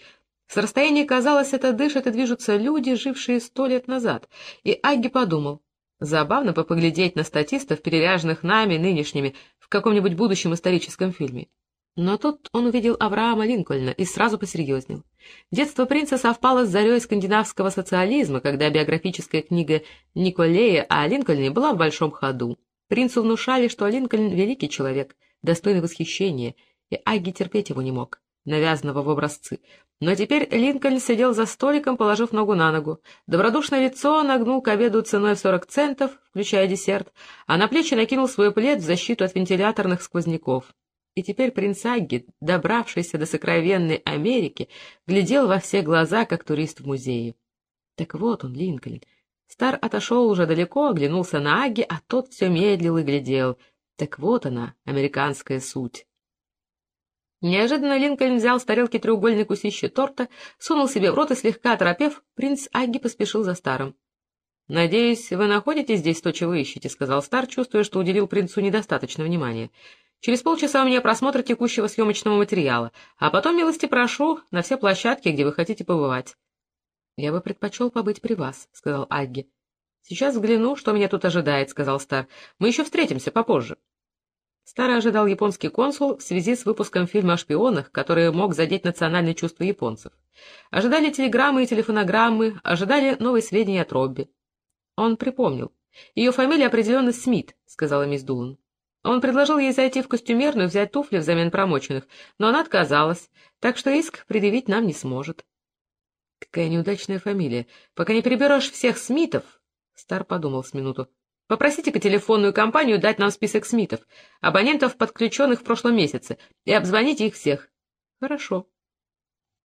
С расстояния казалось, это дышат и движутся люди, жившие сто лет назад, и Агги подумал, Забавно попоглядеть на статистов, переряженных нами, нынешними, в каком-нибудь будущем историческом фильме. Но тут он увидел Авраама Линкольна и сразу посерьезнел. Детство принца совпало с зарей скандинавского социализма, когда биографическая книга Николея о Линкольне была в большом ходу. Принцу внушали, что Линкольн — великий человек, достойный восхищения, и Аги терпеть его не мог, навязанного в образцы. Но теперь Линкольн сидел за столиком, положив ногу на ногу. Добродушное лицо нагнул к обеду ценой в сорок центов, включая десерт, а на плечи накинул свой плед в защиту от вентиляторных сквозняков. И теперь принц Агги, добравшийся до сокровенной Америки, глядел во все глаза, как турист в музее. Так вот он, Линкольн. Стар отошел уже далеко, оглянулся на Агги, а тот все медлил и глядел. Так вот она, американская суть. Неожиданно Линкольн взял с тарелки треугольный кусище торта, сунул себе в рот и, слегка оторопев, принц Агги поспешил за старым. — Надеюсь, вы находите здесь то, чего ищете, — сказал Стар, чувствуя, что уделил принцу недостаточно внимания. — Через полчаса у меня просмотр текущего съемочного материала, а потом, милости прошу, на все площадки, где вы хотите побывать. — Я бы предпочел побыть при вас, — сказал Агги. — Сейчас взгляну, что меня тут ожидает, — сказал Стар. — Мы еще встретимся попозже. Старый ожидал японский консул в связи с выпуском фильма о шпионах, который мог задеть национальные чувства японцев. Ожидали телеграммы и телефонограммы, ожидали новые сведения от Робби. Он припомнил. «Ее фамилия определенно Смит», — сказала мисс Дулан. Он предложил ей зайти в костюмерную, взять туфли взамен промоченных, но она отказалась, так что иск предъявить нам не сможет. Какая неудачная фамилия. Пока не переберешь всех Смитов... Стар подумал с минуту. Попросите-ка телефонную компанию дать нам список Смитов, абонентов, подключенных в прошлом месяце, и обзвоните их всех. Хорошо.